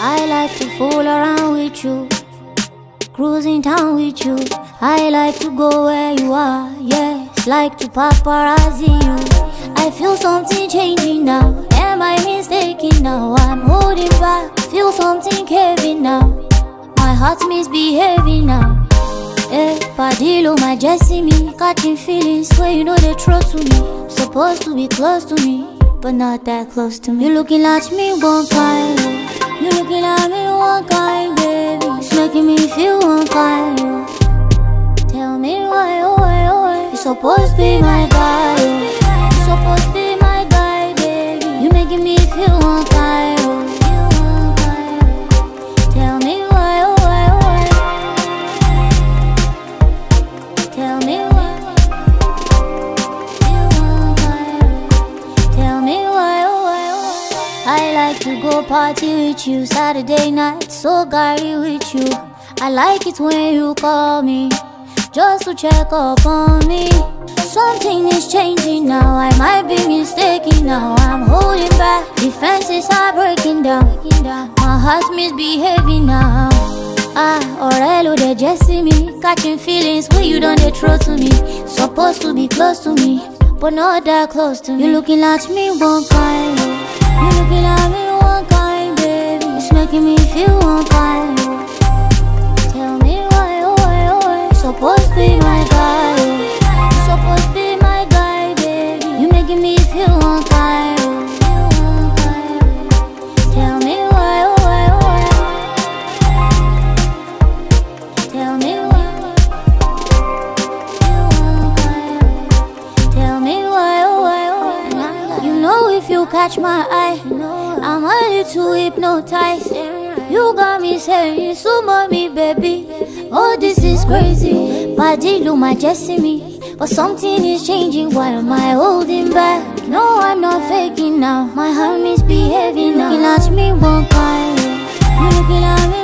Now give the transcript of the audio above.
I like to fool around with you, cruising town with you. I like to go where you are, yes, like to paparazzi you. I feel something changing now. Am I mistaken now? I'm holding back, feel something caving now. My heart misbehaving now. Eh, Padillo, my Jesse me, catching feelings where you know they throw to me. Supposed to be close to me, but not that close to me. You're looking at me one kind, oh. you looking at me one kind, baby. It's making me feel oh. Tell me why, oh why, oh why. You're supposed to be my guy, oh. you supposed to be my guy, baby. You're making me feel oh. Feel one kind, oh. Tell me oh, oh, I like to go party with you Saturday night, so gary with you. I like it when you call me, just to check up on me. Something is changing now, I might be mistaken now. I'm holding back, defenses are breaking down. My heart's misbehaving now. Ah, ọ̀rẹ́ ló dẹ̀ jẹ́ sí mi catching feelings wey you don dey throw to me supposed to be close to me but not that close to me. you looking at me one kind baby me tell me why why why. Tell me why. Tell why, why, why. You know if you catch my eye, I'm a little hypnotized. You got me saying, so mommy, baby. Oh, this is crazy. Body look my Jesse me. But something is changing. Why am I holding back? No, I'm not faking now. My heart misbehaving now. Looking at me one kind. You looking at me